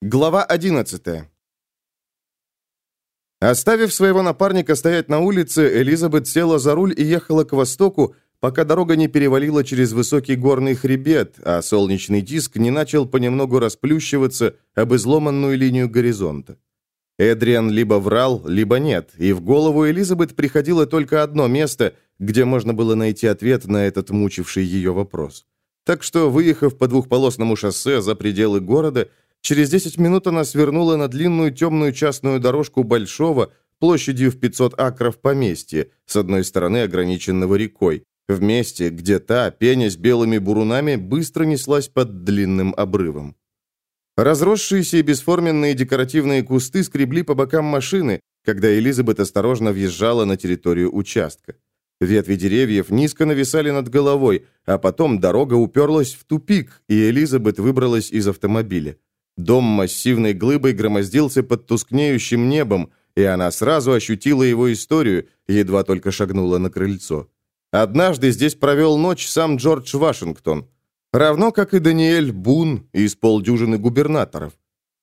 Глава 11 Оставив своего напарника стоять на улице, Элизабет села за руль и ехала к востоку, пока дорога не перевалила через высокий горный хребет, а солнечный диск не начал понемногу расплющиваться об изломанную линию горизонта. Эдриан либо врал, либо нет, и в голову Элизабет приходило только одно место, где можно было найти ответ на этот мучивший ее вопрос. Так что, выехав по двухполосному шоссе за пределы города, Через 10 минут она свернула на длинную темную частную дорожку большого, площадью в 500 акров поместья, с одной стороны ограниченного рекой, в месте, где та, пенясь белыми бурунами, быстро неслась под длинным обрывом. Разросшиеся и бесформенные декоративные кусты скребли по бокам машины, когда Элизабет осторожно въезжала на территорию участка. Ветви деревьев низко нависали над головой, а потом дорога уперлась в тупик, и Элизабет выбралась из автомобиля. Дом массивной глыбой громоздился под тускнеющим небом, и она сразу ощутила его историю, едва только шагнула на крыльцо. Однажды здесь провел ночь сам Джордж Вашингтон, равно как и Даниэль Бун из полдюжины губернаторов.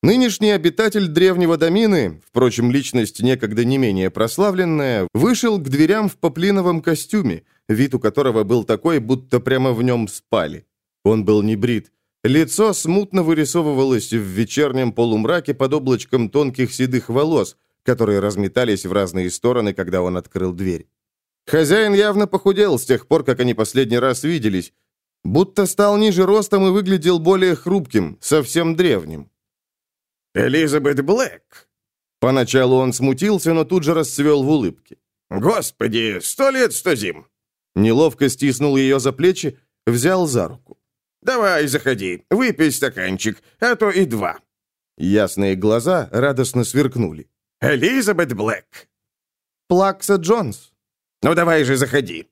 Нынешний обитатель древнего домины, впрочем, личность некогда не менее прославленная, вышел к дверям в поплиновом костюме, вид у которого был такой, будто прямо в нем спали. Он был не брит, Лицо смутно вырисовывалось в вечернем полумраке под облачком тонких седых волос, которые разметались в разные стороны, когда он открыл дверь. Хозяин явно похудел с тех пор, как они последний раз виделись, будто стал ниже ростом и выглядел более хрупким, совсем древним. «Элизабет Блэк!» Поначалу он смутился, но тут же расцвел в улыбке. «Господи, сто лет, сто зим!» Неловко стиснул ее за плечи, взял за руку. «Давай, заходи, выпей стаканчик, а то и два». Ясные глаза радостно сверкнули. «Элизабет Блэк». «Плакса Джонс». «Ну давай же, заходи».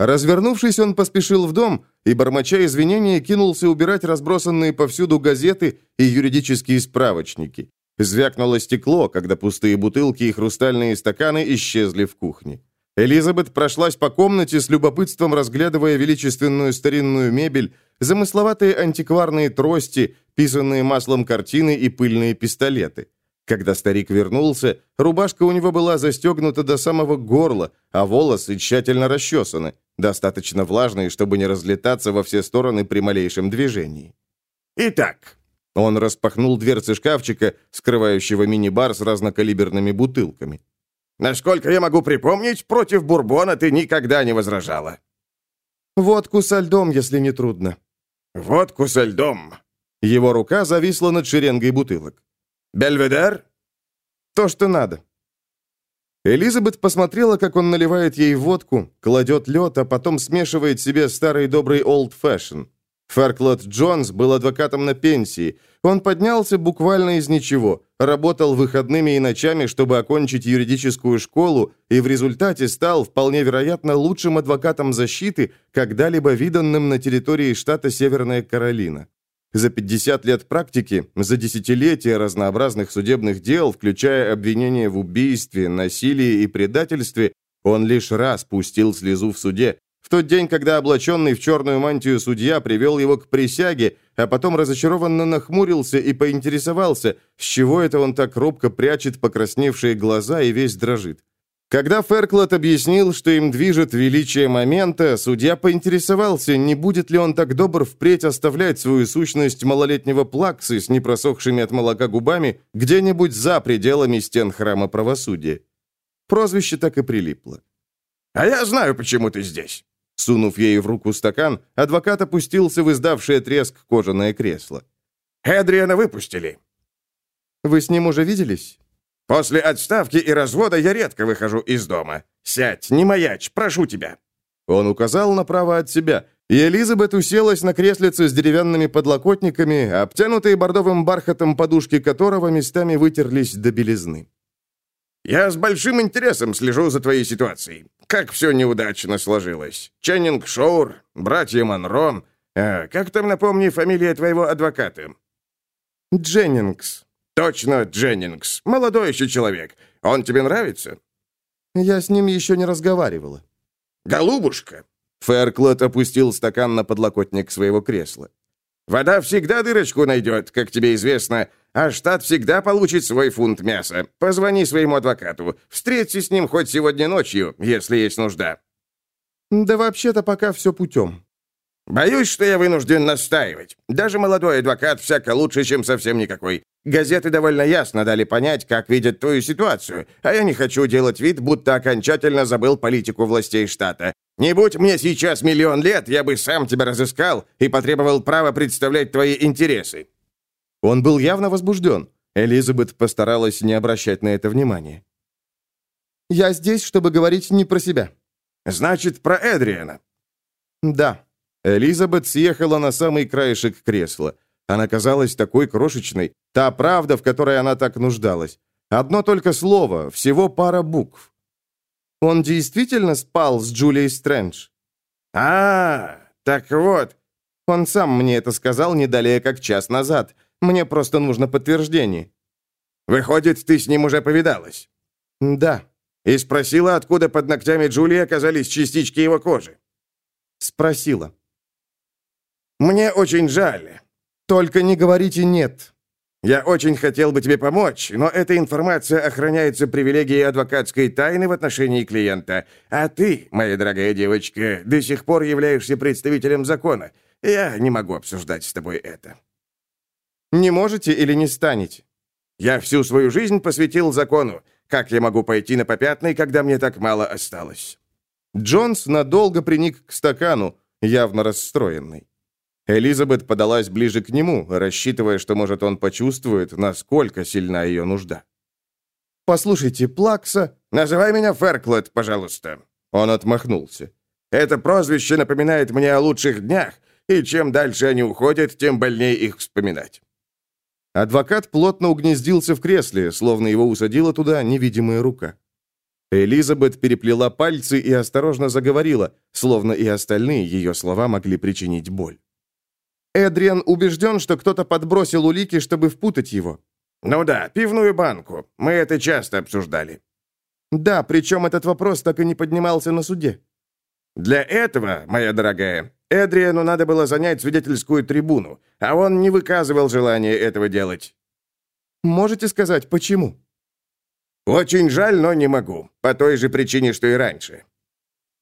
Развернувшись, он поспешил в дом и, бормоча извинения, кинулся убирать разбросанные повсюду газеты и юридические справочники. Звякнуло стекло, когда пустые бутылки и хрустальные стаканы исчезли в кухне. Элизабет прошлась по комнате с любопытством, разглядывая величественную старинную мебель, замысловатые антикварные трости, писанные маслом картины и пыльные пистолеты. Когда старик вернулся, рубашка у него была застегнута до самого горла, а волосы тщательно расчесаны, достаточно влажные, чтобы не разлетаться во все стороны при малейшем движении. «Итак», он распахнул дверцы шкафчика, скрывающего мини-бар с разнокалиберными бутылками. Насколько я могу припомнить, против бурбона ты никогда не возражала». «Водку со льдом, если не трудно». «Водку со льдом». Его рука зависла над шеренгой бутылок. «Бельведер?» «То, что надо». Элизабет посмотрела, как он наливает ей водку, кладет лед, а потом смешивает себе старый добрый олд Фарклот Джонс был адвокатом на пенсии. Он поднялся буквально из ничего, работал выходными и ночами, чтобы окончить юридическую школу, и в результате стал, вполне вероятно, лучшим адвокатом защиты, когда-либо виданным на территории штата Северная Каролина. За 50 лет практики, за десятилетия разнообразных судебных дел, включая обвинения в убийстве, насилии и предательстве, он лишь раз пустил слезу в суде, в тот день, когда облаченный в черную мантию судья привел его к присяге, а потом разочарованно нахмурился и поинтересовался, с чего это он так робко прячет покрасневшие глаза и весь дрожит. Когда Ферклот объяснил, что им движет величие момента, судья поинтересовался, не будет ли он так добр впредь оставлять свою сущность малолетнего плаксы с непросохшими от молока губами где-нибудь за пределами стен храма правосудия. Прозвище так и прилипло. «А я знаю, почему ты здесь». Сунув ей в руку стакан, адвокат опустился в издавшее треск кожаное кресло. «Эдриана выпустили». «Вы с ним уже виделись?» «После отставки и развода я редко выхожу из дома. Сядь, не маячь, прошу тебя». Он указал направо от себя, и Элизабет уселась на креслице с деревянными подлокотниками, обтянутые бордовым бархатом подушки которого местами вытерлись до белизны. «Я с большим интересом слежу за твоей ситуацией. Как все неудачно сложилось. Ченнинг Шоур, братья Монро. А, как там, напомни, фамилия твоего адвоката?» «Дженнингс». «Точно, Дженнингс. Молодой еще человек. Он тебе нравится?» «Я с ним еще не разговаривала». «Голубушка!» Фэрклот опустил стакан на подлокотник своего кресла. «Вода всегда дырочку найдет, как тебе известно, А штат всегда получит свой фунт мяса. Позвони своему адвокату. Встреться с ним хоть сегодня ночью, если есть нужда». «Да вообще-то пока все путем». «Боюсь, что я вынужден настаивать. Даже молодой адвокат всяко лучше, чем совсем никакой. Газеты довольно ясно дали понять, как видят твою ситуацию, а я не хочу делать вид, будто окончательно забыл политику властей штата. Не будь мне сейчас миллион лет, я бы сам тебя разыскал и потребовал права представлять твои интересы». Он был явно возбужден. Элизабет постаралась не обращать на это внимания. «Я здесь, чтобы говорить не про себя». «Значит, про Эдриана». «Да». Элизабет съехала на самый краешек кресла. Она казалась такой крошечной, та правда, в которой она так нуждалась. Одно только слово, всего пара букв. Он действительно спал с Джулией Стрэндж? А, так вот. Он сам мне это сказал не далее, как час назад. Мне просто нужно подтверждение. Выходит, ты с ним уже повидалась? Да. И спросила, откуда под ногтями Джулии оказались частички его кожи? Спросила. Мне очень жаль. Только не говорите «нет». Я очень хотел бы тебе помочь, но эта информация охраняется привилегией адвокатской тайны в отношении клиента. А ты, моя дорогая девочка, до сих пор являешься представителем закона. Я не могу обсуждать с тобой это. Не можете или не станете? Я всю свою жизнь посвятил закону. Как я могу пойти на попятный, когда мне так мало осталось? Джонс надолго приник к стакану, явно расстроенный. Элизабет подалась ближе к нему, рассчитывая, что, может, он почувствует, насколько сильна ее нужда. «Послушайте, Плакса...» «Называй меня Ферклет, пожалуйста». Он отмахнулся. «Это прозвище напоминает мне о лучших днях, и чем дальше они уходят, тем больнее их вспоминать». Адвокат плотно угнездился в кресле, словно его усадила туда невидимая рука. Элизабет переплела пальцы и осторожно заговорила, словно и остальные ее слова могли причинить боль. Эдриан убежден, что кто-то подбросил улики, чтобы впутать его. Ну да, пивную банку. Мы это часто обсуждали. Да, причем этот вопрос так и не поднимался на суде. Для этого, моя дорогая, Эдриану надо было занять свидетельскую трибуну, а он не выказывал желания этого делать. Можете сказать, почему? Очень жаль, но не могу. По той же причине, что и раньше.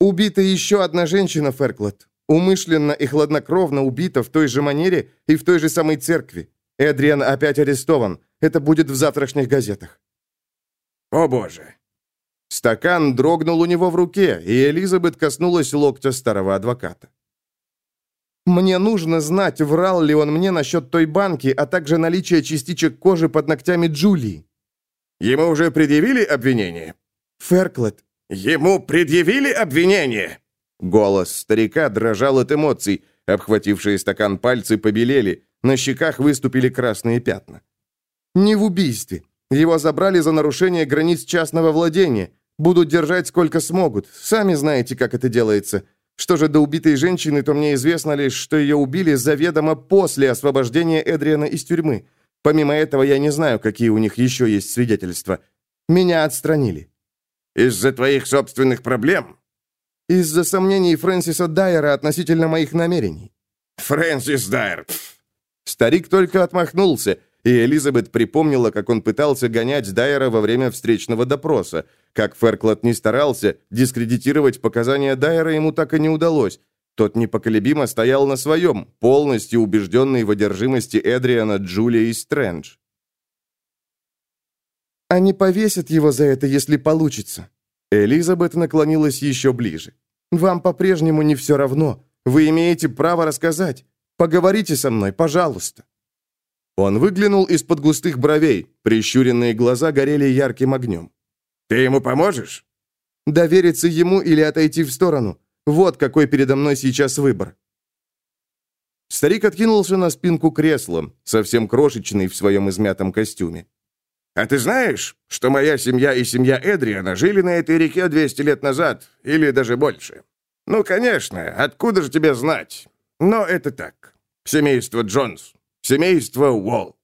Убита еще одна женщина, Ферклот. Умышленно и хладнокровно убита в той же манере и в той же самой церкви. Эдриан опять арестован. Это будет в завтрашних газетах. О боже. Стакан дрогнул у него в руке, и Элизабет коснулась локтя старого адвоката. «Мне нужно знать, врал ли он мне насчет той банки, а также наличие частичек кожи под ногтями Джулии». «Ему уже предъявили обвинение?» «Ферклет». «Ему предъявили обвинение?» Голос старика дрожал от эмоций, обхватившие стакан пальцы побелели, на щеках выступили красные пятна. «Не в убийстве. Его забрали за нарушение границ частного владения. Будут держать сколько смогут. Сами знаете, как это делается. Что же до убитой женщины, то мне известно лишь, что ее убили заведомо после освобождения Эдриана из тюрьмы. Помимо этого, я не знаю, какие у них еще есть свидетельства. Меня отстранили». «Из-за твоих собственных проблем?» Из-за сомнений Фрэнсиса Дайера относительно моих намерений». «Фрэнсис Дайер!» Старик только отмахнулся, и Элизабет припомнила, как он пытался гонять Дайера во время встречного допроса. Как Ферклот не старался, дискредитировать показания Дайера ему так и не удалось. Тот непоколебимо стоял на своем, полностью убежденный в одержимости Эдриана, Джулия и Стрэндж. «Они повесят его за это, если получится», Элизабет наклонилась еще ближе. «Вам по-прежнему не все равно. Вы имеете право рассказать. Поговорите со мной, пожалуйста». Он выглянул из-под густых бровей. Прищуренные глаза горели ярким огнем. «Ты ему поможешь?» «Довериться ему или отойти в сторону. Вот какой передо мной сейчас выбор». Старик откинулся на спинку кресла, совсем крошечный в своем измятом костюме. А ты знаешь, что моя семья и семья Эдриана жили на этой реке 200 лет назад, или даже больше? Ну, конечно, откуда же тебе знать? Но это так. Семейство Джонс, семейство Уолл.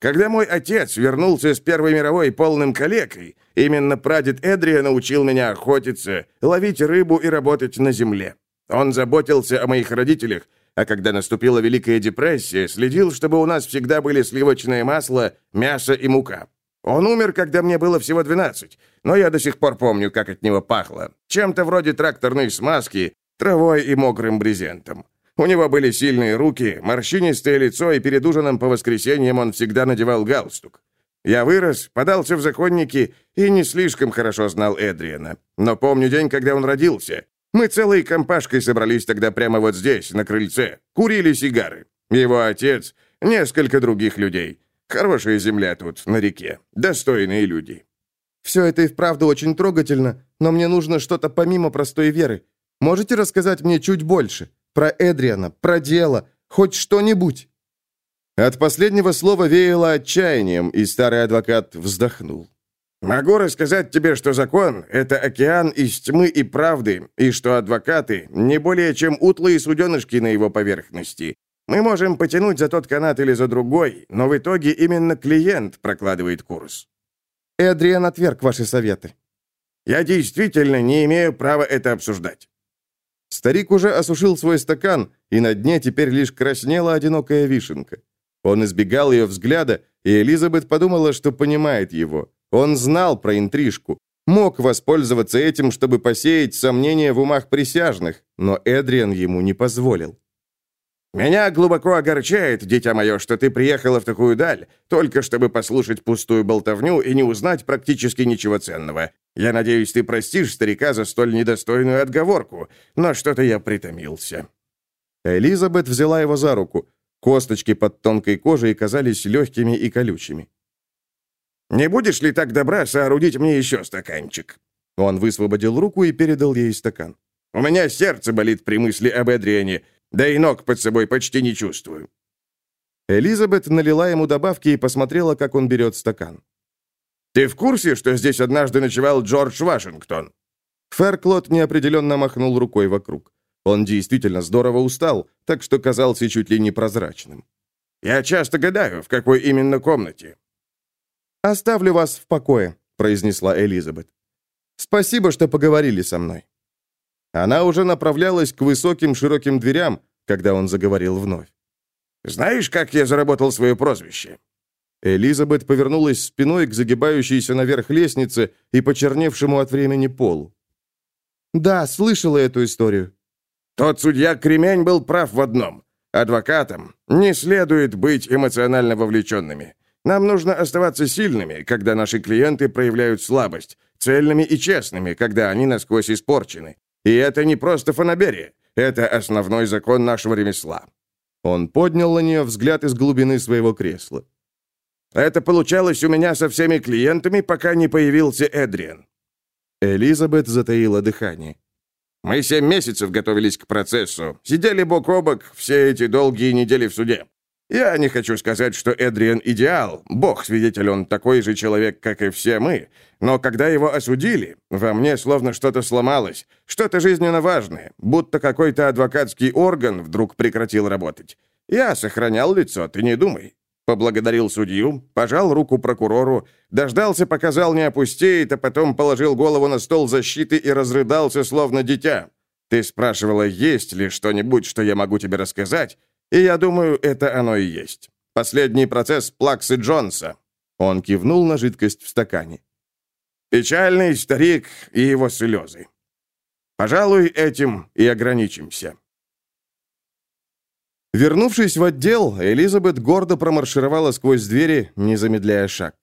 Когда мой отец вернулся с Первой мировой полным калекой, именно прадед Эдрия научил меня охотиться, ловить рыбу и работать на земле. Он заботился о моих родителях, а когда наступила Великая депрессия, следил, чтобы у нас всегда были сливочное масло, мясо и мука. Он умер, когда мне было всего 12, но я до сих пор помню, как от него пахло. Чем-то вроде тракторной смазки, травой и мокрым брезентом. У него были сильные руки, морщинистое лицо, и перед ужином по воскресеньям он всегда надевал галстук. Я вырос, подался в законники и не слишком хорошо знал Эдриана. Но помню день, когда он родился. Мы целой компашкой собрались тогда прямо вот здесь, на крыльце. Курили сигары. Его отец, несколько других людей. Хорошая земля тут, на реке. Достойные люди. Все это и вправду очень трогательно, но мне нужно что-то помимо простой веры. Можете рассказать мне чуть больше? Про Эдриана, про дело, хоть что-нибудь?» От последнего слова веяло отчаянием, и старый адвокат вздохнул. «Могу рассказать тебе, что закон — это океан из тьмы и правды, и что адвокаты — не более чем утлые суденышки на его поверхности. Мы можем потянуть за тот канат или за другой, но в итоге именно клиент прокладывает курс». Эдриан отверг ваши советы. «Я действительно не имею права это обсуждать. Старик уже осушил свой стакан, и на дне теперь лишь краснела одинокая вишенка. Он избегал ее взгляда, и Элизабет подумала, что понимает его. Он знал про интрижку, мог воспользоваться этим, чтобы посеять сомнения в умах присяжных, но Эдриан ему не позволил. «Меня глубоко огорчает, дитя мое, что ты приехала в такую даль, только чтобы послушать пустую болтовню и не узнать практически ничего ценного. Я надеюсь, ты простишь старика за столь недостойную отговорку, но что-то я притомился». Элизабет взяла его за руку. Косточки под тонкой кожей казались легкими и колючими. «Не будешь ли так добра соорудить мне еще стаканчик?» Он высвободил руку и передал ей стакан. «У меня сердце болит при мысли об Эдриане, да и ног под собой почти не чувствую». Элизабет налила ему добавки и посмотрела, как он берет стакан. Ты в курсе, что здесь однажды ночевал Джордж Вашингтон?» Ферклот неопределенно махнул рукой вокруг. Он действительно здорово устал, так что казался чуть ли не прозрачным. «Я часто гадаю, в какой именно комнате». «Оставлю вас в покое», — произнесла Элизабет. «Спасибо, что поговорили со мной». Она уже направлялась к высоким широким дверям, когда он заговорил вновь. «Знаешь, как я заработал свое прозвище?» Элизабет повернулась спиной к загибающейся наверх лестнице и почерневшему от времени полу. «Да, слышала эту историю». «Тот судья Кремень был прав в одном. Адвокатам не следует быть эмоционально вовлеченными. Нам нужно оставаться сильными, когда наши клиенты проявляют слабость, цельными и честными, когда они насквозь испорчены. И это не просто фанаберия, это основной закон нашего ремесла». Он поднял на нее взгляд из глубины своего кресла. Это получалось у меня со всеми клиентами, пока не появился Эдриан». Элизабет затаила дыхание. «Мы семь месяцев готовились к процессу, сидели бок о бок все эти долгие недели в суде. Я не хочу сказать, что Эдриан идеал, бог свидетель, он такой же человек, как и все мы, но когда его осудили, во мне словно что-то сломалось, что-то жизненно важное, будто какой-то адвокатский орган вдруг прекратил работать. Я сохранял лицо, ты не думай. Поблагодарил судью, пожал руку прокурору, дождался, пока зал не опустеет, а потом положил голову на стол защиты и разрыдался, словно дитя. Ты спрашивала, есть ли что-нибудь, что я могу тебе рассказать, и я думаю, это оно и есть. Последний процесс Плаксы Джонса. Он кивнул на жидкость в стакане. Печальный старик и его слезы. Пожалуй, этим и ограничимся. Вернувшись в отдел, Элизабет гордо промаршировала сквозь двери, не замедляя шаг.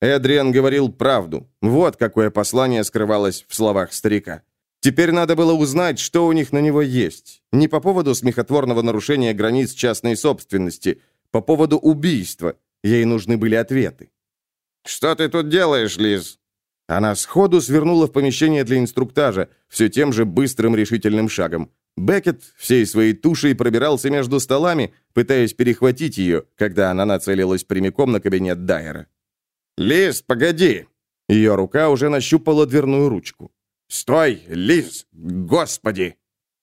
Эдриан говорил правду. Вот какое послание скрывалось в словах старика. Теперь надо было узнать, что у них на него есть. Не по поводу смехотворного нарушения границ частной собственности, по поводу убийства. Ей нужны были ответы. «Что ты тут делаешь, Лиз?» Она сходу свернула в помещение для инструктажа, все тем же быстрым решительным шагом. Беккет всей своей тушей пробирался между столами, пытаясь перехватить ее, когда она нацелилась прямиком на кабинет Дайера. «Лиз, погоди!» Ее рука уже нащупала дверную ручку. «Стой, Лиз! Господи!»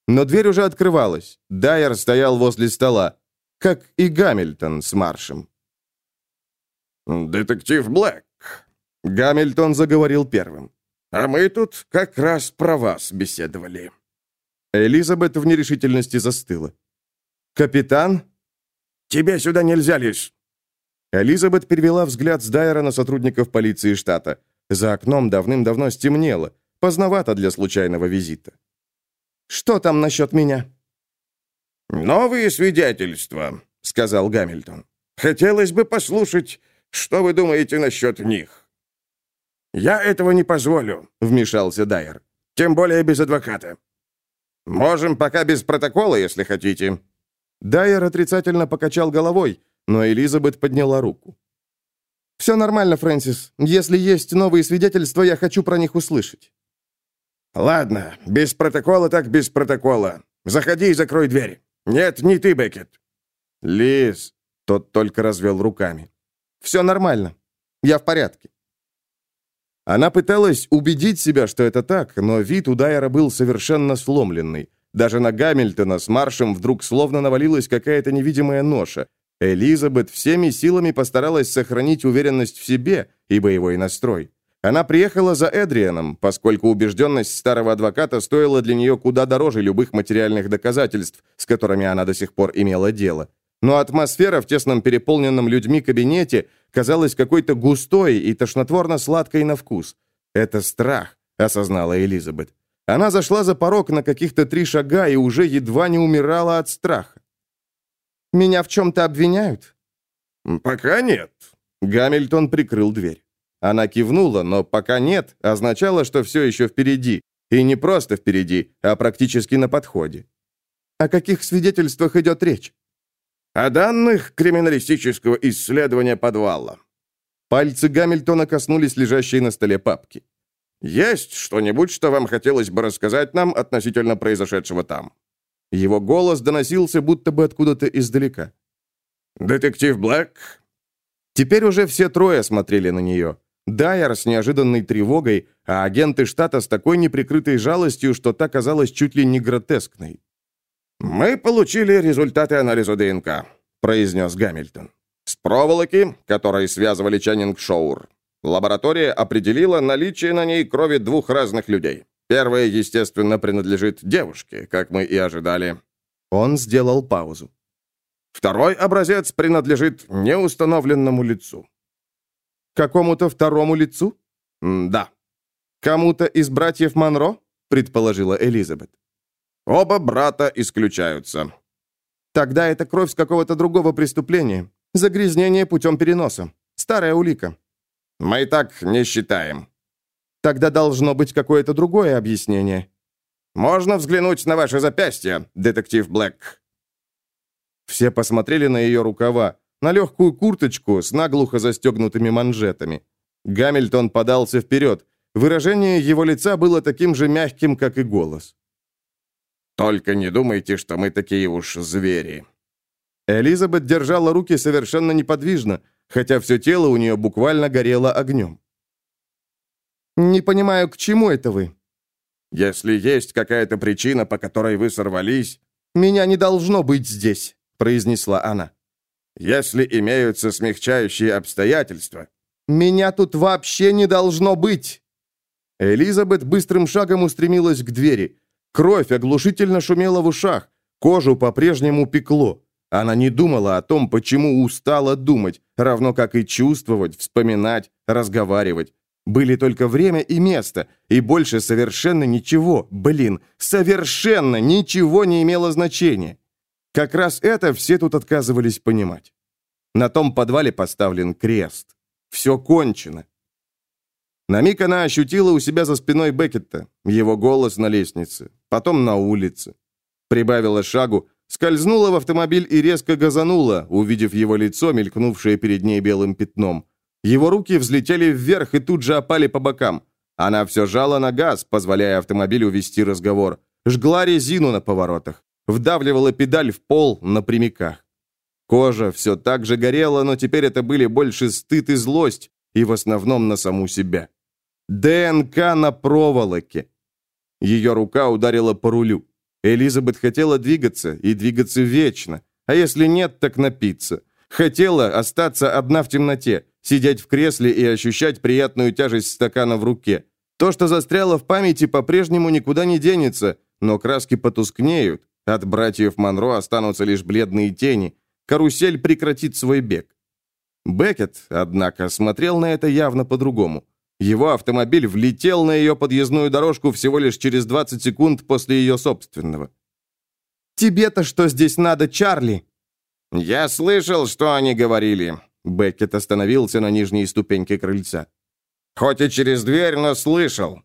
Но дверь уже открывалась. Дайер стоял возле стола, как и Гамильтон с маршем. «Детектив Блэк!» Гамильтон заговорил первым. «А мы тут как раз про вас беседовали». Элизабет в нерешительности застыла. «Капитан?» «Тебе сюда нельзя, Лис!» Элизабет перевела взгляд с Дайера на сотрудников полиции штата. За окном давным-давно стемнело. Поздновато для случайного визита. «Что там насчет меня?» «Новые свидетельства», — сказал Гамильтон. «Хотелось бы послушать, что вы думаете насчет них». «Я этого не позволю», — вмешался Дайер. «Тем более без адвоката». «Можем пока без протокола, если хотите». Дайер отрицательно покачал головой, но Элизабет подняла руку. «Все нормально, Фрэнсис. Если есть новые свидетельства, я хочу про них услышать». «Ладно, без протокола так без протокола. Заходи и закрой дверь. Нет, не ты, Беккет». «Лиз», — тот только развел руками. «Все нормально. Я в порядке». Она пыталась убедить себя, что это так, но вид у Дайера был совершенно сломленный. Даже на Гамильтона с маршем вдруг словно навалилась какая-то невидимая ноша. Элизабет всеми силами постаралась сохранить уверенность в себе и боевой настрой. Она приехала за Эдрианом, поскольку убежденность старого адвоката стоила для нее куда дороже любых материальных доказательств, с которыми она до сих пор имела дело. Но атмосфера в тесном переполненном людьми кабинете казалась какой-то густой и тошнотворно-сладкой на вкус. «Это страх», — осознала Элизабет. Она зашла за порог на каких-то три шага и уже едва не умирала от страха. «Меня в чем-то обвиняют?» «Пока нет». Гамильтон прикрыл дверь. Она кивнула, но пока нет, означало, что все еще впереди. И не просто впереди, а практически на подходе. О каких свидетельствах идет речь? О данных криминалистического исследования подвала. Пальцы Гамильтона коснулись лежащей на столе папки. «Есть что-нибудь, что вам хотелось бы рассказать нам относительно произошедшего там?» Его голос доносился будто бы откуда-то издалека. «Детектив Блэк?» Теперь уже все трое смотрели на нее. Дайер с неожиданной тревогой, а агенты штата с такой неприкрытой жалостью, что та казалась чуть ли не гротескной. «Мы получили результаты анализа ДНК», — произнес Гамильтон. «С проволоки, которые связывали Ченнинг Шоур. Лаборатория определила наличие на ней крови двух разных людей. Первая, естественно, принадлежит девушке, как мы и ожидали». Он сделал паузу. Второй образец принадлежит неустановленному лицу. Какому-то второму лицу? Да. Кому-то из братьев Монро? Предположила Элизабет. Оба брата исключаются. Тогда это кровь с какого-то другого преступления. Загрязнение путем переноса. Старая улика. Мы так не считаем. Тогда должно быть какое-то другое объяснение. Можно взглянуть на ваше запястье, детектив Блэк. Все посмотрели на ее рукава, на легкую курточку с наглухо застегнутыми манжетами. Гамильтон подался вперед. Выражение его лица было таким же мягким, как и голос. «Только не думайте, что мы такие уж звери». Элизабет держала руки совершенно неподвижно, хотя все тело у нее буквально горело огнем. «Не понимаю, к чему это вы?» «Если есть какая-то причина, по которой вы сорвались...» «Меня не должно быть здесь», — произнесла она. Если имеются смягчающие обстоятельства. Меня тут вообще не должно быть. Элизабет быстрым шагом устремилась к двери. Кровь оглушительно шумела в ушах. Кожу по-прежнему пекло. Она не думала о том, почему устала думать, равно как и чувствовать, вспоминать, разговаривать. Были только время и место, и больше совершенно ничего, блин, совершенно ничего не имело значения. Как раз это все тут отказывались понимать. На том подвале поставлен крест. Все кончено. На миг она ощутила у себя за спиной Беккетта, его голос на лестнице, потом на улице. Прибавила шагу, скользнула в автомобиль и резко газанула, увидев его лицо, мелькнувшее перед ней белым пятном. Его руки взлетели вверх и тут же опали по бокам. Она все жала на газ, позволяя автомобилю вести разговор. Жгла резину на поворотах вдавливала педаль в пол на прямиках. Кожа все так же горела, но теперь это были больше стыд и злость, и в основном на саму себя. ДНК на проволоке. Ее рука ударила по рулю. Элизабет хотела двигаться, и двигаться вечно. А если нет, так напиться. Хотела остаться одна в темноте, сидеть в кресле и ощущать приятную тяжесть стакана в руке. То, что застряло в памяти, по-прежнему никуда не денется, но краски потускнеют, От братьев Монро останутся лишь бледные тени. Карусель прекратит свой бег. Беккет, однако, смотрел на это явно по-другому. Его автомобиль влетел на ее подъездную дорожку всего лишь через 20 секунд после ее собственного. «Тебе-то что здесь надо, Чарли?» «Я слышал, что они говорили». Беккет остановился на нижней ступеньке крыльца. «Хоть и через дверь, но слышал».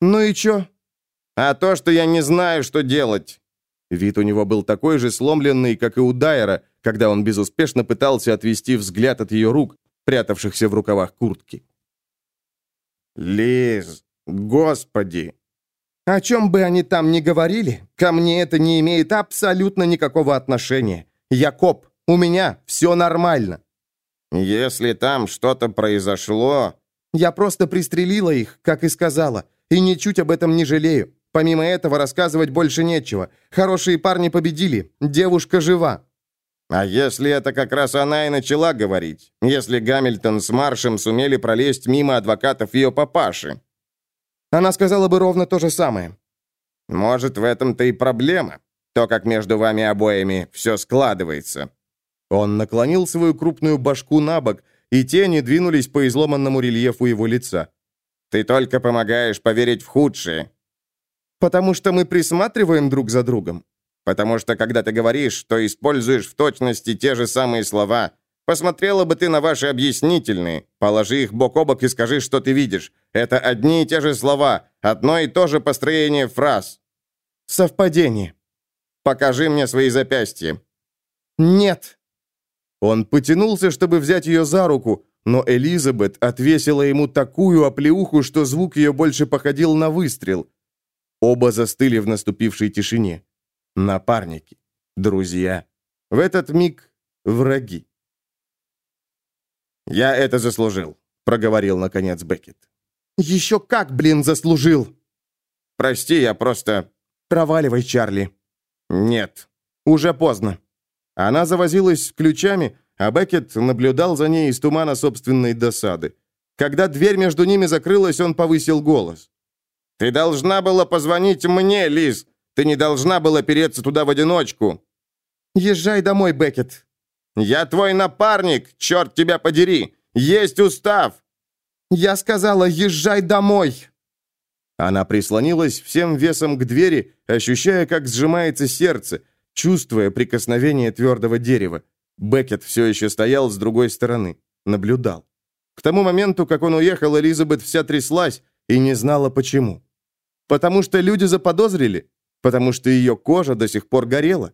«Ну и чё?» «А то, что я не знаю, что делать». Вид у него был такой же сломленный, как и у Дайера, когда он безуспешно пытался отвести взгляд от ее рук, прятавшихся в рукавах куртки. «Лиз, господи!» «О чем бы они там ни говорили, ко мне это не имеет абсолютно никакого отношения. Я коп, у меня все нормально». «Если там что-то произошло...» «Я просто пристрелила их, как и сказала, и ничуть об этом не жалею. Помимо этого рассказывать больше нечего. Хорошие парни победили, девушка жива». А если это как раз она и начала говорить? Если Гамильтон с Маршем сумели пролезть мимо адвокатов ее папаши? Она сказала бы ровно то же самое. Может, в этом-то и проблема. То, как между вами обоими все складывается. Он наклонил свою крупную башку на бок, и тени двинулись по изломанному рельефу его лица. «Ты только помогаешь поверить в худшее». «Потому что мы присматриваем друг за другом. Потому что, когда ты говоришь, что используешь в точности те же самые слова, посмотрела бы ты на ваши объяснительные, положи их бок о бок и скажи, что ты видишь. Это одни и те же слова, одно и то же построение фраз». «Совпадение». «Покажи мне свои запястья». «Нет». Он потянулся, чтобы взять ее за руку, но Элизабет отвесила ему такую оплеуху, что звук ее больше походил на выстрел. Оба застыли в наступившей тишине. Напарники, друзья. В этот миг враги. «Я это заслужил», — проговорил, наконец, Беккет. «Еще как, блин, заслужил!» «Прости, я просто...» «Проваливай, Чарли». «Нет». «Уже поздно». Она завозилась ключами, а Беккет наблюдал за ней из тумана собственной досады. Когда дверь между ними закрылась, он повысил голос. «Ты должна была позвонить мне, Лиз. Ты не должна была переться туда в одиночку». «Езжай домой, Беккет». «Я твой напарник, черт тебя подери. Есть устав». «Я сказала, езжай домой». Она прислонилась всем весом к двери, ощущая, как сжимается сердце, чувствуя прикосновение твердого дерева. Беккет все еще стоял с другой стороны, наблюдал. К тому моменту, как он уехал, Элизабет вся тряслась и не знала почему. Потому что люди заподозрили, потому что ее кожа до сих пор горела.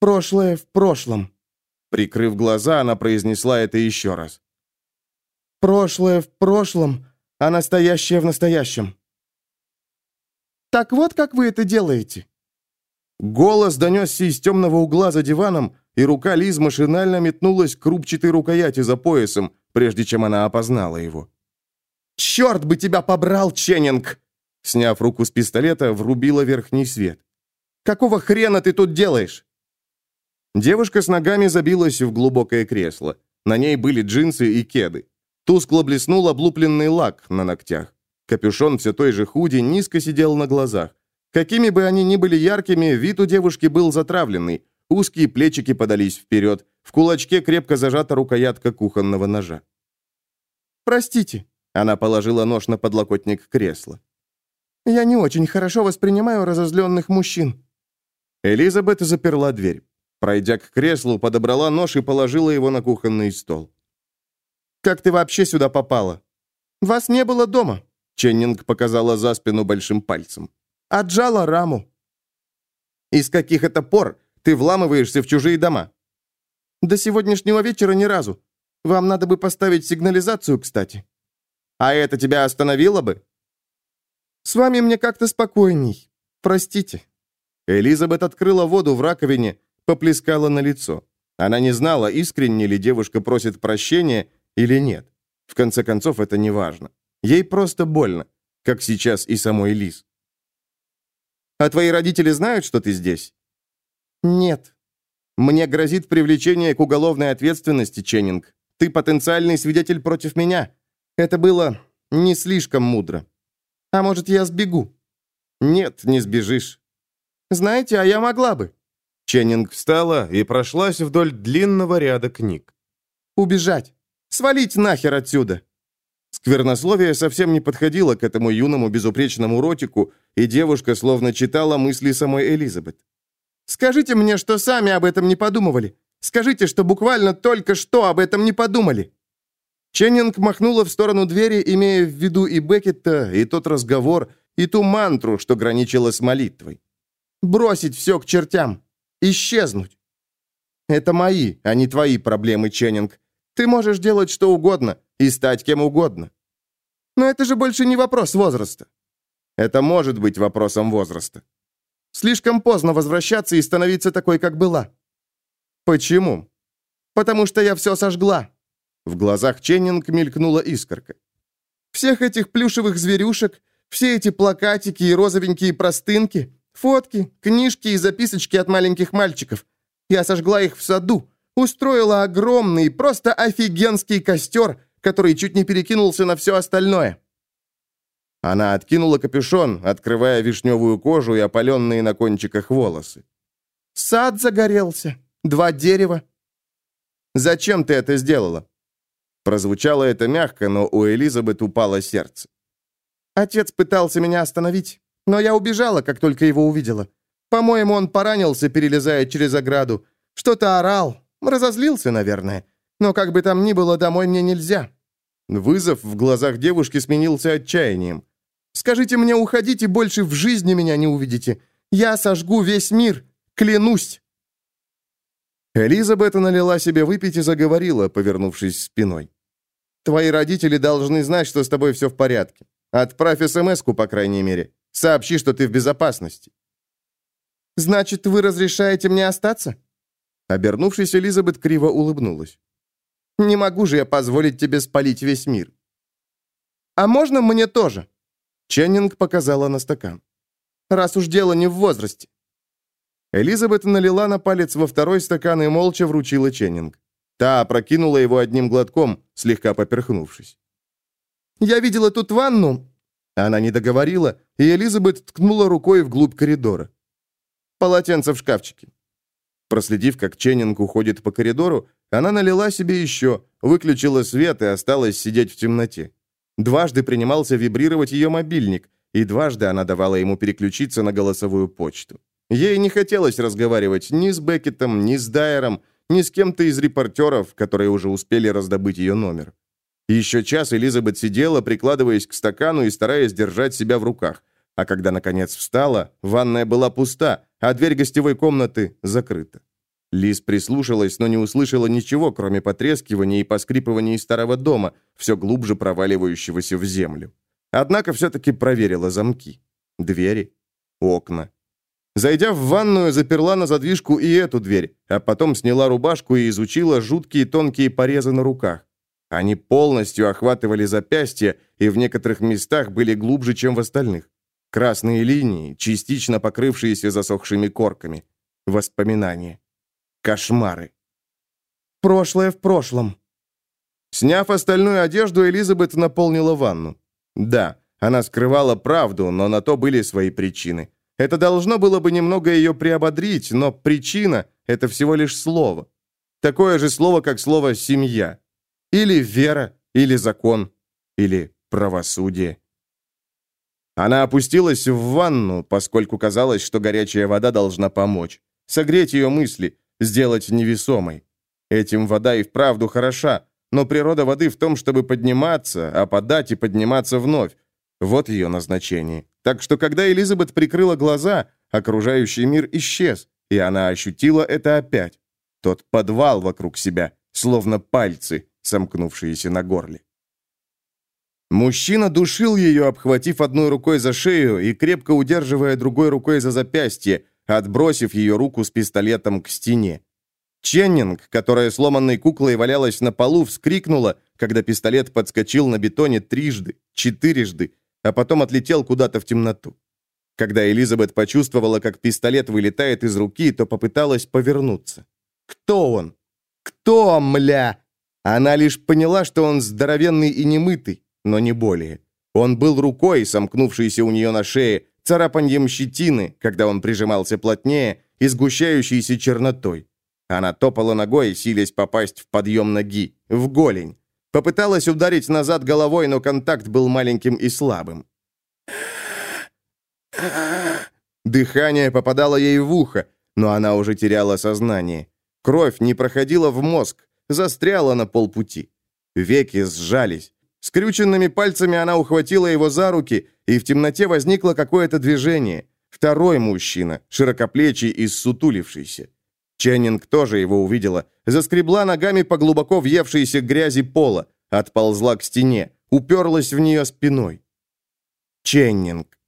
«Прошлое в прошлом», — прикрыв глаза, она произнесла это еще раз. «Прошлое в прошлом, а настоящее в настоящем». «Так вот, как вы это делаете?» Голос донесся из темного угла за диваном, и рука Лиз машинально метнулась к рубчатой рукояти за поясом, прежде чем она опознала его. «Черт бы тебя побрал, Ченнинг!» Сняв руку с пистолета, врубила верхний свет. «Какого хрена ты тут делаешь?» Девушка с ногами забилась в глубокое кресло. На ней были джинсы и кеды. Тускло блеснул облупленный лак на ногтях. Капюшон все той же худи низко сидел на глазах. Какими бы они ни были яркими, вид у девушки был затравленный. Узкие плечики подались вперед. В кулачке крепко зажата рукоятка кухонного ножа. «Простите», — она положила нож на подлокотник кресла. «Я не очень хорошо воспринимаю разозленных мужчин». Элизабет заперла дверь. Пройдя к креслу, подобрала нож и положила его на кухонный стол. «Как ты вообще сюда попала?» «Вас не было дома», — Ченнинг показала за спину большим пальцем. Отжала раму. Из каких это пор ты вламываешься в чужие дома? До сегодняшнего вечера ни разу. Вам надо бы поставить сигнализацию, кстати. А это тебя остановило бы? С вами мне как-то спокойней. Простите. Элизабет открыла воду в раковине, поплескала на лицо. Она не знала, искренне ли девушка просит прощения или нет. В конце концов, это не важно. Ей просто больно, как сейчас и самой Лиз. А твои родители знают, что ты здесь?» «Нет. Мне грозит привлечение к уголовной ответственности, Ченнинг. Ты потенциальный свидетель против меня. Это было не слишком мудро. А может, я сбегу?» «Нет, не сбежишь». Знаете, а я могла бы». Ченнинг встала и прошлась вдоль длинного ряда книг. «Убежать! Свалить нахер отсюда!» Сквернословие совсем не подходило к этому юному безупречному ротику, и девушка словно читала мысли самой Элизабет. «Скажите мне, что сами об этом не подумывали. Скажите, что буквально только что об этом не подумали». Ченнинг махнула в сторону двери, имея в виду и Беккета, и тот разговор, и ту мантру, что граничила с молитвой. «Бросить все к чертям! Исчезнуть!» «Это мои, а не твои проблемы, Ченнинг. Ты можешь делать что угодно и стать кем угодно. Но это же больше не вопрос возраста. Это может быть вопросом возраста. Слишком поздно возвращаться и становиться такой, как была. Почему? Потому что я все сожгла. В глазах Ченнинг мелькнула искорка. Всех этих плюшевых зверюшек, все эти плакатики и розовенькие простынки, фотки, книжки и записочки от маленьких мальчиков. Я сожгла их в саду, устроила огромный, просто офигенский костер, который чуть не перекинулся на все остальное. Она откинула капюшон, открывая вишневую кожу и опаленные на кончиках волосы. «Сад загорелся. Два дерева». «Зачем ты это сделала?» Прозвучало это мягко, но у Элизабет упало сердце. «Отец пытался меня остановить, но я убежала, как только его увидела. По-моему, он поранился, перелезая через ограду. Что-то орал, Разозлился, наверное. Но как бы там ни было, домой мне нельзя». Вызов в глазах девушки сменился отчаянием. «Скажите мне, уходите, больше в жизни меня не увидите. Я сожгу весь мир. Клянусь!» Элизабет налила себе выпить и заговорила, повернувшись спиной. «Твои родители должны знать, что с тобой все в порядке. Отправь смс по крайней мере. Сообщи, что ты в безопасности». «Значит, вы разрешаете мне остаться?» Обернувшись, Элизабет криво улыбнулась. «Не могу же я позволить тебе спалить весь мир». «А можно мне тоже?» Ченнинг показала на стакан. «Раз уж дело не в возрасте». Элизабет налила на палец во второй стакан и молча вручила Ченнинг. Та опрокинула его одним глотком, слегка поперхнувшись. «Я видела тут ванну». Она не договорила, и Элизабет ткнула рукой вглубь коридора. «Полотенце в шкафчике. Проследив, как Ченнинг уходит по коридору, она налила себе еще, выключила свет и осталась сидеть в темноте. Дважды принимался вибрировать ее мобильник, и дважды она давала ему переключиться на голосовую почту. Ей не хотелось разговаривать ни с Беккетом, ни с Дайером, ни с кем-то из репортеров, которые уже успели раздобыть ее номер. Еще час Элизабет сидела, прикладываясь к стакану и стараясь держать себя в руках. А когда, наконец, встала, ванная была пуста, а дверь гостевой комнаты закрыта. Лиз прислушалась, но не услышала ничего, кроме потрескивания и поскрипывания старого дома, все глубже проваливающегося в землю. Однако все-таки проверила замки. Двери, окна. Зайдя в ванную, заперла на задвижку и эту дверь, а потом сняла рубашку и изучила жуткие тонкие порезы на руках. Они полностью охватывали запястья и в некоторых местах были глубже, чем в остальных. Красные линии, частично покрывшиеся засохшими корками. Воспоминания. Кошмары. Прошлое в прошлом. Сняв остальную одежду, Элизабет наполнила ванну. Да, она скрывала правду, но на то были свои причины. Это должно было бы немного ее приободрить, но причина — это всего лишь слово. Такое же слово, как слово «семья». Или вера, или закон, или правосудие. Она опустилась в ванну, поскольку казалось, что горячая вода должна помочь. Согреть ее мысли, сделать невесомой. Этим вода и вправду хороша, но природа воды в том, чтобы подниматься, опадать и подниматься вновь. Вот ее назначение. Так что, когда Элизабет прикрыла глаза, окружающий мир исчез, и она ощутила это опять. Тот подвал вокруг себя, словно пальцы, сомкнувшиеся на горле. Мужчина душил ее, обхватив одной рукой за шею и крепко удерживая другой рукой за запястье, отбросив ее руку с пистолетом к стене. Ченнинг, которая сломанной куклой валялась на полу, вскрикнула, когда пистолет подскочил на бетоне трижды, четырежды, а потом отлетел куда-то в темноту. Когда Элизабет почувствовала, как пистолет вылетает из руки, то попыталась повернуться. Кто он? Кто, мля? Она лишь поняла, что он здоровенный и немытый но не более. Он был рукой, сомкнувшейся у нее на шее, царапаньем щетины, когда он прижимался плотнее, и сгущающейся чернотой. Она топала ногой, силясь попасть в подъем ноги, в голень. Попыталась ударить назад головой, но контакт был маленьким и слабым. Дыхание попадало ей в ухо, но она уже теряла сознание. Кровь не проходила в мозг, застряла на полпути. Веки сжались. Скрюченными пальцами она ухватила его за руки, и в темноте возникло какое-то движение. Второй мужчина, широкоплечий и ссутулившийся. Ченнинг тоже его увидела. Заскребла ногами по глубоко въевшейся грязи пола, отползла к стене, уперлась в нее спиной. Ченнинг.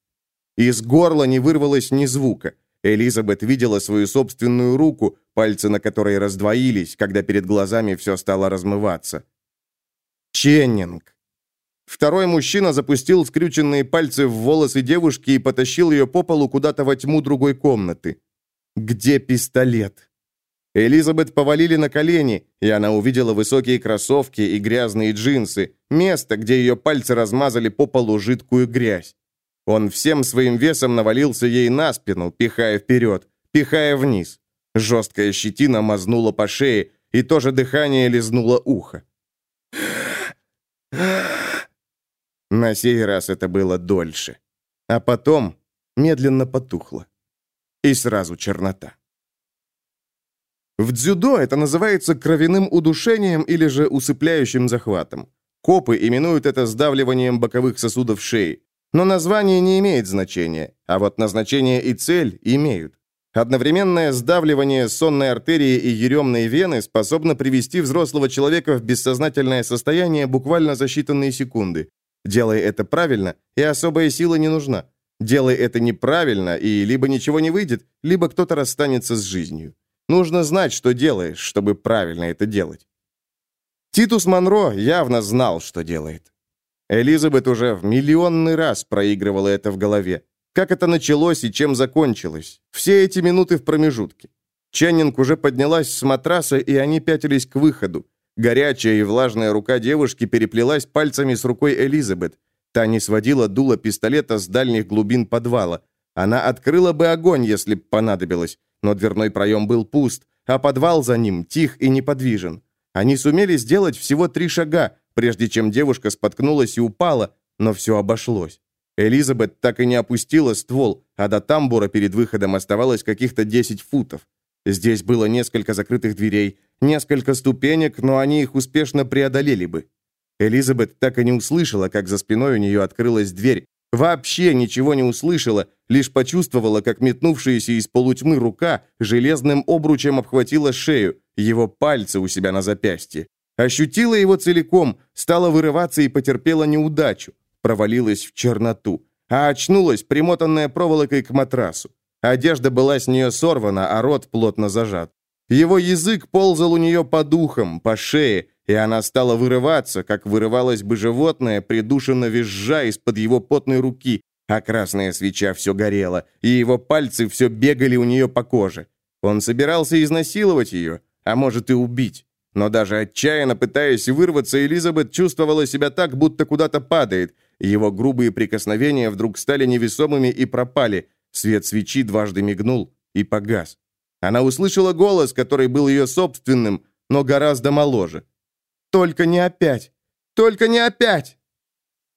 Из горла не вырвалось ни звука. Элизабет видела свою собственную руку, пальцы на которой раздвоились, когда перед глазами все стало размываться. Ченнинг. Второй мужчина запустил скрюченные пальцы в волосы девушки и потащил ее по полу куда-то во тьму другой комнаты. Где пистолет? Элизабет повалили на колени, и она увидела высокие кроссовки и грязные джинсы, место, где ее пальцы размазали по полу жидкую грязь. Он всем своим весом навалился ей на спину, пихая вперед, пихая вниз. Жесткая щетина мазнула по шее, и то же дыхание лизнуло ухо. На сей раз это было дольше. А потом медленно потухло. И сразу чернота. В дзюдо это называется кровяным удушением или же усыпляющим захватом. Копы именуют это сдавливанием боковых сосудов шеи. Но название не имеет значения, а вот назначение и цель имеют. Одновременное сдавливание сонной артерии и еремной вены способно привести взрослого человека в бессознательное состояние буквально за считанные секунды. Делай это правильно, и особая сила не нужна. Делай это неправильно, и либо ничего не выйдет, либо кто-то расстанется с жизнью. Нужно знать, что делаешь, чтобы правильно это делать. Титус Монро явно знал, что делает. Элизабет уже в миллионный раз проигрывала это в голове. Как это началось и чем закончилось. Все эти минуты в промежутке. Ченнинг уже поднялась с матраса, и они пятились к выходу. Горячая и влажная рука девушки переплелась пальцами с рукой Элизабет. Та не сводила дуло пистолета с дальних глубин подвала. Она открыла бы огонь, если б понадобилось, но дверной проем был пуст, а подвал за ним тих и неподвижен. Они сумели сделать всего три шага, прежде чем девушка споткнулась и упала, но все обошлось. Элизабет так и не опустила ствол, а до тамбура перед выходом оставалось каких-то 10 футов. Здесь было несколько закрытых дверей, несколько ступенек, но они их успешно преодолели бы. Элизабет так и не услышала, как за спиной у нее открылась дверь, Вообще ничего не услышала, лишь почувствовала, как метнувшаяся из полутьмы рука железным обручем обхватила шею, его пальцы у себя на запястье. Ощутила его целиком, стала вырываться и потерпела неудачу. Провалилась в черноту. А очнулась, примотанная проволокой к матрасу. Одежда была с нее сорвана, а рот плотно зажат. Его язык ползал у нее по духам, по шее, и она стала вырываться, как вырывалось бы животное, придушенно визжа из-под его потной руки, а красная свеча все горела, и его пальцы все бегали у нее по коже. Он собирался изнасиловать ее, а может и убить. Но даже отчаянно пытаясь вырваться, Элизабет чувствовала себя так, будто куда-то падает. Его грубые прикосновения вдруг стали невесомыми и пропали. Свет свечи дважды мигнул и погас. Она услышала голос, который был ее собственным, но гораздо моложе. Только не опять! Только не опять!»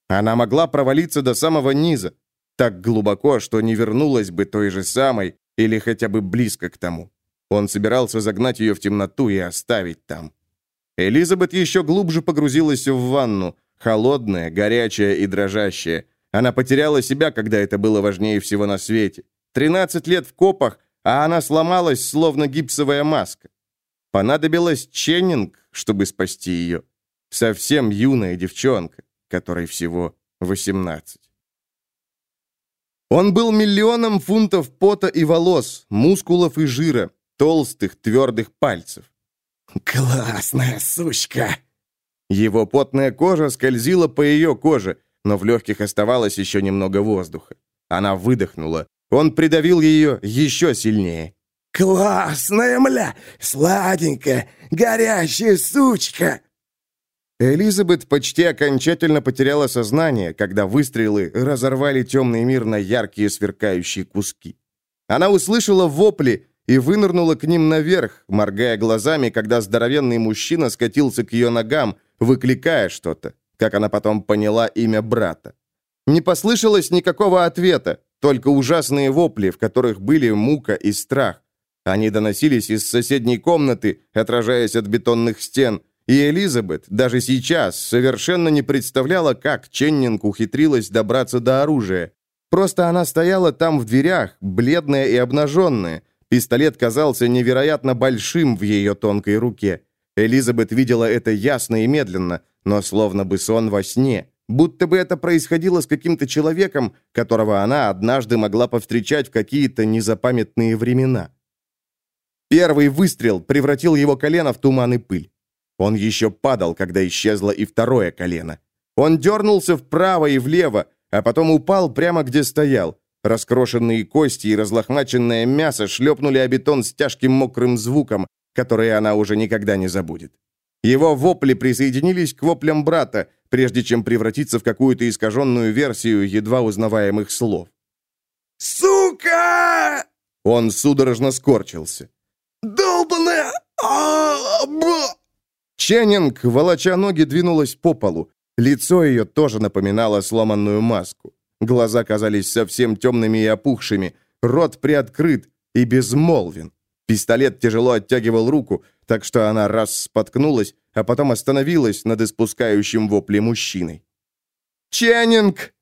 Она могла провалиться до самого низа, так глубоко, что не вернулась бы той же самой или хотя бы близко к тому. Он собирался загнать ее в темноту и оставить там. Элизабет еще глубже погрузилась в ванну, холодная, горячая и дрожащая. Она потеряла себя, когда это было важнее всего на свете. Тринадцать лет в копах, а она сломалась, словно гипсовая маска. Понадобилась Ченнинг, чтобы спасти ее. Совсем юная девчонка, которой всего 18. Он был миллионом фунтов пота и волос, мускулов и жира, толстых, твердых пальцев. «Классная сучка!» Его потная кожа скользила по ее коже, но в легких оставалось еще немного воздуха. Она выдохнула. Он придавил ее еще сильнее. «Классная, мля! Сладенькая, горящая сучка!» Элизабет почти окончательно потеряла сознание, когда выстрелы разорвали темный мир на яркие сверкающие куски. Она услышала вопли и вынырнула к ним наверх, моргая глазами, когда здоровенный мужчина скатился к ее ногам, выкликая что-то, как она потом поняла имя брата. Не послышалось никакого ответа, только ужасные вопли, в которых были мука и страх. Они доносились из соседней комнаты, отражаясь от бетонных стен, и Элизабет даже сейчас совершенно не представляла, как Ченнинг ухитрилась добраться до оружия. Просто она стояла там в дверях, бледная и обнаженная. Пистолет казался невероятно большим в ее тонкой руке. Элизабет видела это ясно и медленно, но словно бы сон во сне. Будто бы это происходило с каким-то человеком, которого она однажды могла повстречать в какие-то незапамятные времена. Первый выстрел превратил его колено в туман и пыль. Он еще падал, когда исчезло и второе колено. Он дернулся вправо и влево, а потом упал прямо где стоял. Раскрошенные кости и разлохмаченное мясо шлепнули о бетон с тяжким мокрым звуком, который она уже никогда не забудет. Его вопли присоединились к воплям брата, прежде чем превратиться в какую-то искаженную версию едва узнаваемых слов. «Сука!» Он судорожно скорчился. «Долбаная! А, Ченнинг, волоча ноги, двинулась по полу. Лицо ее тоже напоминало сломанную маску. Глаза казались совсем темными и опухшими, рот приоткрыт и безмолвен. Пистолет тяжело оттягивал руку, так что она раз споткнулась, а потом остановилась над испускающим вопли мужчиной. «Ченнинг!»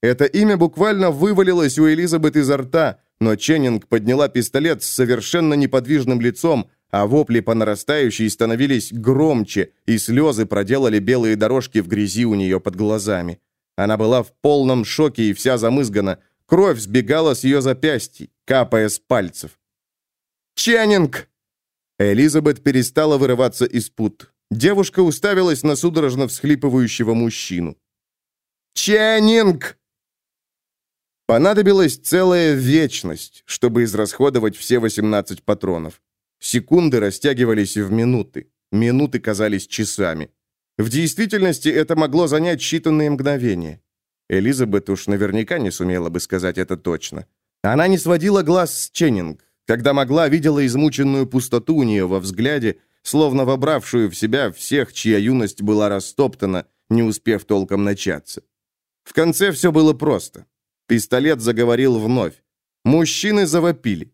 Это имя буквально вывалилось у Элизабет изо рта, но Ченнинг подняла пистолет с совершенно неподвижным лицом, а вопли по нарастающей становились громче, и слезы проделали белые дорожки в грязи у нее под глазами. Она была в полном шоке и вся замызгана. Кровь сбегала с ее запястий, капая с пальцев. «Ченнинг!» Элизабет перестала вырываться из пут. Девушка уставилась на судорожно всхлипывающего мужчину. «Ченнинг!» Понадобилась целая вечность, чтобы израсходовать все 18 патронов. Секунды растягивались в минуты. Минуты казались часами. В действительности это могло занять считанные мгновения. Элизабет уж наверняка не сумела бы сказать это точно. Она не сводила глаз с Ченнинг. Когда могла, видела измученную пустоту у нее во взгляде, словно вобравшую в себя всех, чья юность была растоптана, не успев толком начаться. В конце все было просто. Пистолет заговорил вновь. Мужчины завопили.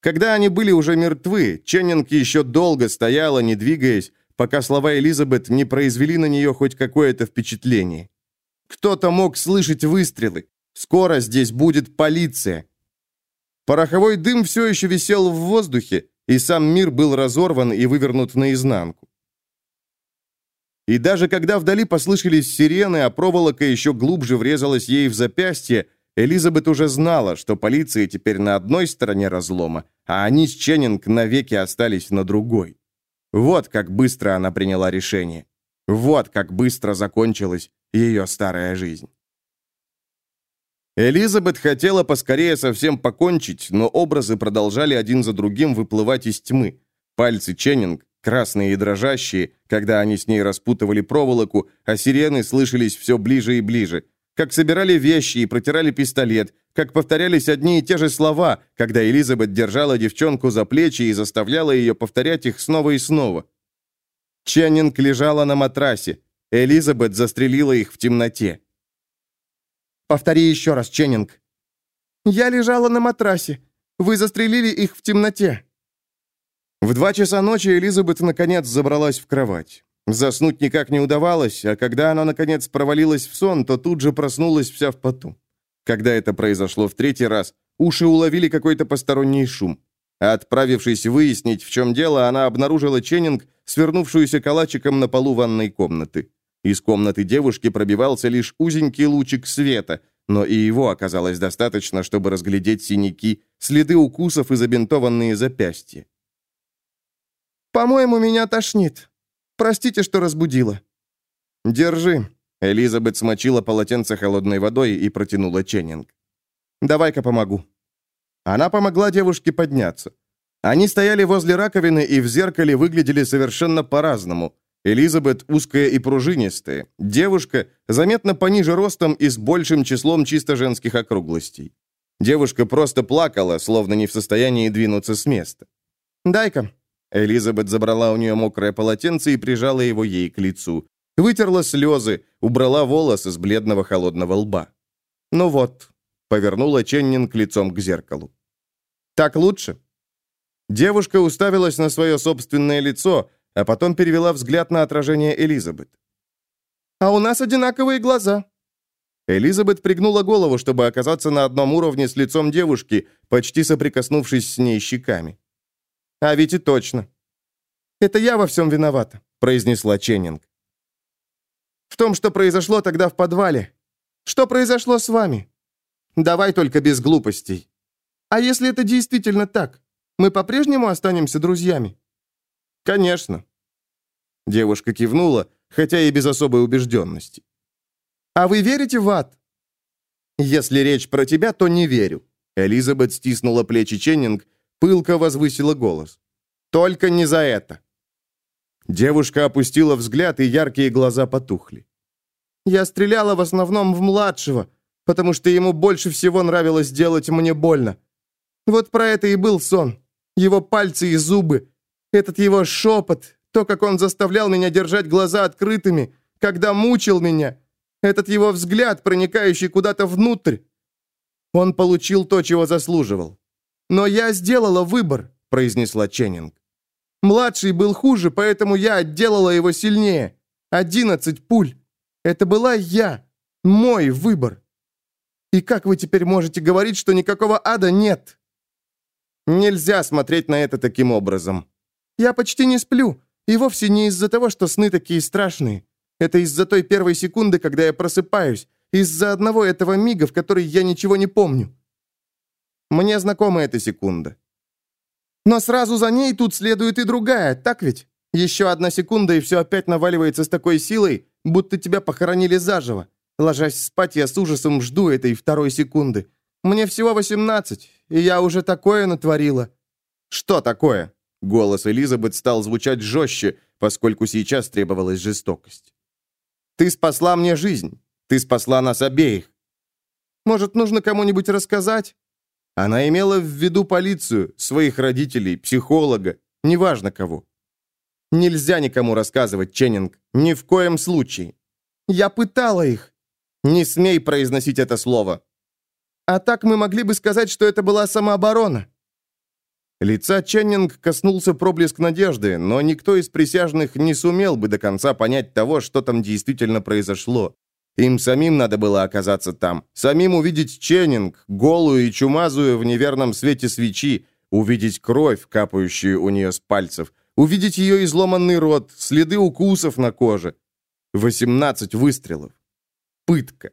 Когда они были уже мертвы, Ченнинг еще долго стояла, не двигаясь, пока слова Элизабет не произвели на нее хоть какое-то впечатление. Кто-то мог слышать выстрелы. Скоро здесь будет полиция. Пороховой дым все еще висел в воздухе, и сам мир был разорван и вывернут наизнанку. И даже когда вдали послышались сирены, а проволока еще глубже врезалась ей в запястье, Элизабет уже знала, что полиция теперь на одной стороне разлома, а они с Ченнинг навеки остались на другой. Вот как быстро она приняла решение. Вот как быстро закончилась ее старая жизнь. Элизабет хотела поскорее совсем покончить, но образы продолжали один за другим выплывать из тьмы. Пальцы Ченнинг, красные и дрожащие, когда они с ней распутывали проволоку, а сирены слышались все ближе и ближе – как собирали вещи и протирали пистолет, как повторялись одни и те же слова, когда Элизабет держала девчонку за плечи и заставляла ее повторять их снова и снова. Ченнинг лежала на матрасе. Элизабет застрелила их в темноте. «Повтори еще раз, Ченнинг». «Я лежала на матрасе. Вы застрелили их в темноте». В два часа ночи Элизабет наконец забралась в кровать. Заснуть никак не удавалось, а когда она, наконец, провалилась в сон, то тут же проснулась вся в поту. Когда это произошло в третий раз, уши уловили какой-то посторонний шум. Отправившись выяснить, в чем дело, она обнаружила Ченнинг, свернувшуюся калачиком на полу ванной комнаты. Из комнаты девушки пробивался лишь узенький лучик света, но и его оказалось достаточно, чтобы разглядеть синяки, следы укусов и забинтованные запястья. «По-моему, меня тошнит», Простите, что разбудила». «Держи». Элизабет смочила полотенце холодной водой и протянула Ченнинг. «Давай-ка помогу». Она помогла девушке подняться. Они стояли возле раковины и в зеркале выглядели совершенно по-разному. Элизабет узкая и пружинистая, девушка заметно пониже ростом и с большим числом чисто женских округлостей. Девушка просто плакала, словно не в состоянии двинуться с места. «Дай-ка». Элизабет забрала у нее мокрое полотенце и прижала его ей к лицу. Вытерла слезы, убрала волосы с бледного холодного лба. «Ну вот», — повернула Ченнинг лицом к зеркалу. «Так лучше?» Девушка уставилась на свое собственное лицо, а потом перевела взгляд на отражение Элизабет. «А у нас одинаковые глаза». Элизабет пригнула голову, чтобы оказаться на одном уровне с лицом девушки, почти соприкоснувшись с ней щеками. «А ведь и точно». «Это я во всем виновата», — произнесла Ченнинг. «В том, что произошло тогда в подвале. Что произошло с вами? Давай только без глупостей. А если это действительно так, мы по-прежнему останемся друзьями?» «Конечно». Девушка кивнула, хотя и без особой убежденности. «А вы верите в ад?» «Если речь про тебя, то не верю». Элизабет стиснула плечи Ченнинг, пылко возвысила голос. «Только не за это». Девушка опустила взгляд, и яркие глаза потухли. «Я стреляла в основном в младшего, потому что ему больше всего нравилось делать мне больно. Вот про это и был сон. Его пальцы и зубы, этот его шепот, то, как он заставлял меня держать глаза открытыми, когда мучил меня, этот его взгляд, проникающий куда-то внутрь. Он получил то, чего заслуживал. «Но я сделала выбор», — произнесла Ченнинг. «Младший был хуже, поэтому я отделала его сильнее. Одиннадцать пуль. Это была я. Мой выбор. И как вы теперь можете говорить, что никакого ада нет?» Нельзя смотреть на это таким образом. Я почти не сплю, и вовсе не из-за того, что сны такие страшные. Это из-за той первой секунды, когда я просыпаюсь, из-за одного этого мига, в который я ничего не помню. Мне знакома эта секунда. Но сразу за ней тут следует и другая, так ведь? Еще одна секунда, и все опять наваливается с такой силой, будто тебя похоронили заживо. Ложась спать, я с ужасом жду этой второй секунды. Мне всего 18, и я уже такое натворила». «Что такое?» Голос Элизабет стал звучать жестче, поскольку сейчас требовалась жестокость. «Ты спасла мне жизнь. Ты спасла нас обеих. Может, нужно кому-нибудь рассказать?» Она имела в виду полицию, своих родителей, психолога, неважно кого. Нельзя никому рассказывать, Ченнинг, ни в коем случае. Я пытала их. Не смей произносить это слово. А так мы могли бы сказать, что это была самооборона». Лица Ченнинг коснулся проблеск надежды, но никто из присяжных не сумел бы до конца понять того, что там действительно произошло. Им самим надо было оказаться там, самим увидеть Ченнинг, голую и чумазую в неверном свете свечи, увидеть кровь, капающую у нее с пальцев, увидеть ее изломанный рот, следы укусов на коже. 18 выстрелов. Пытка.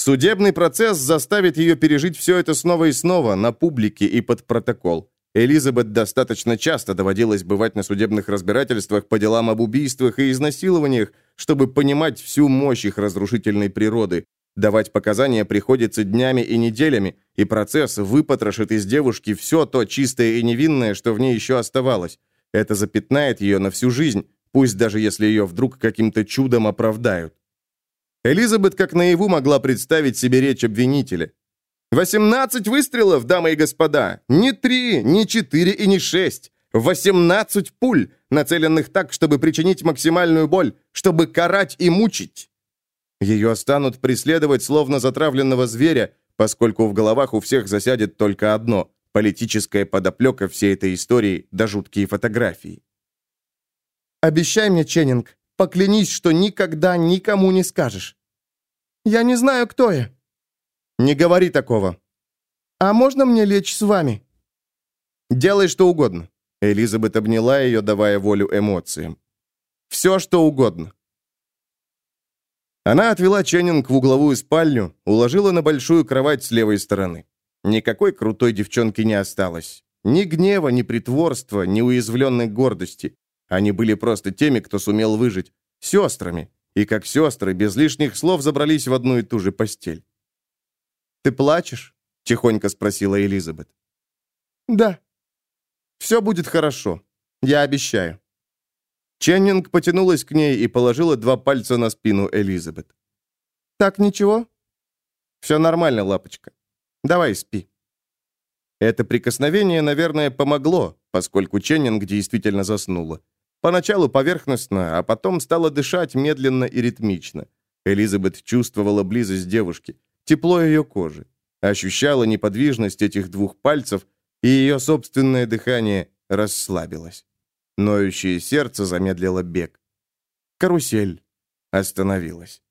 Судебный процесс заставит ее пережить все это снова и снова, на публике и под протокол. Элизабет достаточно часто доводилось бывать на судебных разбирательствах по делам об убийствах и изнасилованиях, чтобы понимать всю мощь их разрушительной природы. Давать показания приходится днями и неделями, и процесс выпотрошит из девушки все то чистое и невинное, что в ней еще оставалось. Это запятнает ее на всю жизнь, пусть даже если ее вдруг каким-то чудом оправдают. Элизабет как наяву могла представить себе речь обвинителя. «Восемнадцать выстрелов, дамы и господа! Не три, не четыре и не шесть! Восемнадцать пуль, нацеленных так, чтобы причинить максимальную боль, чтобы карать и мучить!» Ее станут преследовать словно затравленного зверя, поскольку в головах у всех засядет только одно – политическая подоплека всей этой истории да жуткие фотографии. «Обещай мне, Ченнинг, Поклянись, что никогда никому не скажешь». «Я не знаю, кто я». «Не говори такого». «А можно мне лечь с вами?» «Делай что угодно». Элизабет обняла ее, давая волю эмоциям. «Все, что угодно». Она отвела Ченнинг в угловую спальню, уложила на большую кровать с левой стороны. Никакой крутой девчонки не осталось. Ни гнева, ни притворства, ни уязвленной гордости. Они были просто теми, кто сумел выжить. Сестрами. И как сестры, без лишних слов забрались в одну и ту же постель. «Ты плачешь?» — тихонько спросила Элизабет. «Да». «Все будет хорошо. Я обещаю». Ченнинг потянулась к ней и положила два пальца на спину Элизабет. «Так ничего?» «Все нормально, лапочка. Давай спи». Это прикосновение, наверное, помогло, поскольку Ченнинг действительно заснула. Поначалу поверхностно, а потом стала дышать медленно и ритмично. Элизабет чувствовала близость девушки, тепло ее кожи, ощущала неподвижность этих двух пальцев, и ее собственное дыхание расслабилось. Ноющее сердце замедлило бег. Карусель остановилась.